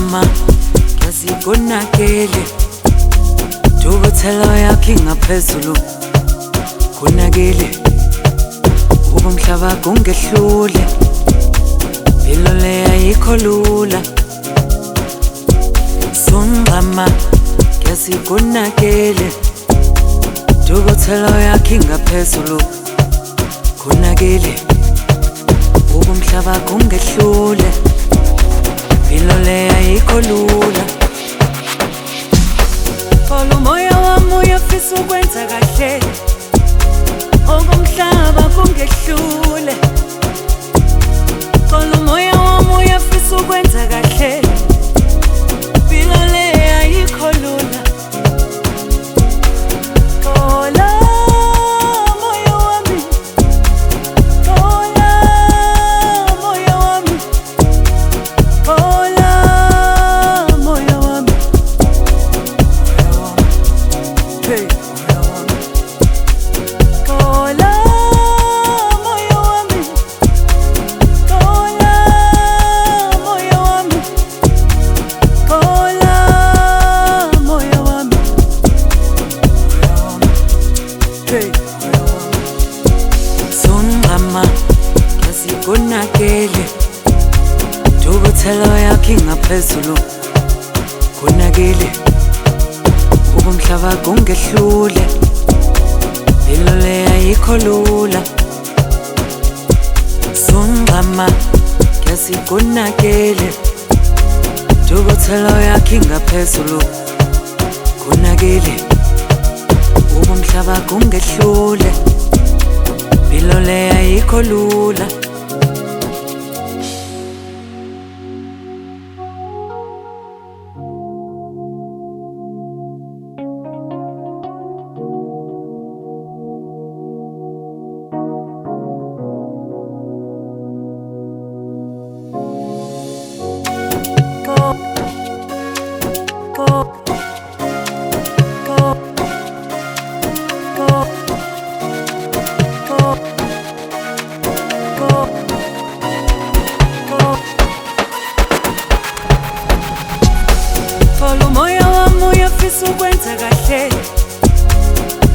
mama ngiyazikonakele dubuthelo yakho ingaphezulu kunakele ukuba umhlaba kungehlule impilo le ayikho lula. Sungqama ngiyazikonakele dubuthelo yakho ingaphezulu kunakele ukuba umhlaba kungehlule. Leya yikho lula. Pholo umoya wami uyafisa ukwenza kahle. Okumhlaba kungehlule Pholo umoya wami uyafisa ukwenza kahle. Ngasikonakele Dukuthelo yakhe ngaphezulu. Kunakile ubumhlaba kungehlule impilo leya yikho lula. Sungxama ngesikunakele dukuthelo yakhe ngaphezulu. Kunakile ubumhlaba kungehlule impilo leya yikho lula. Thola umoya wami uyafisa ukwenza kahle.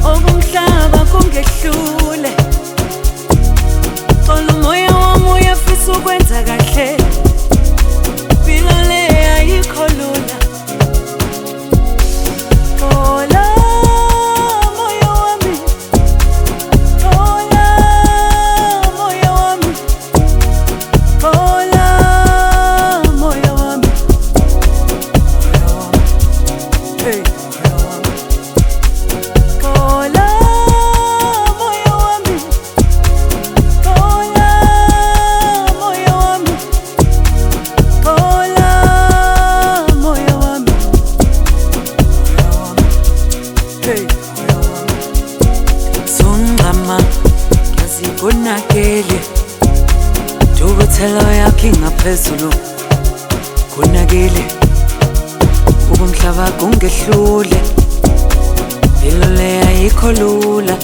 Okumhlaba kungehlule. Thola umoya yakhe ngaphezulu kunakile ubumhlaba kungehlule impilo leya yikho lula.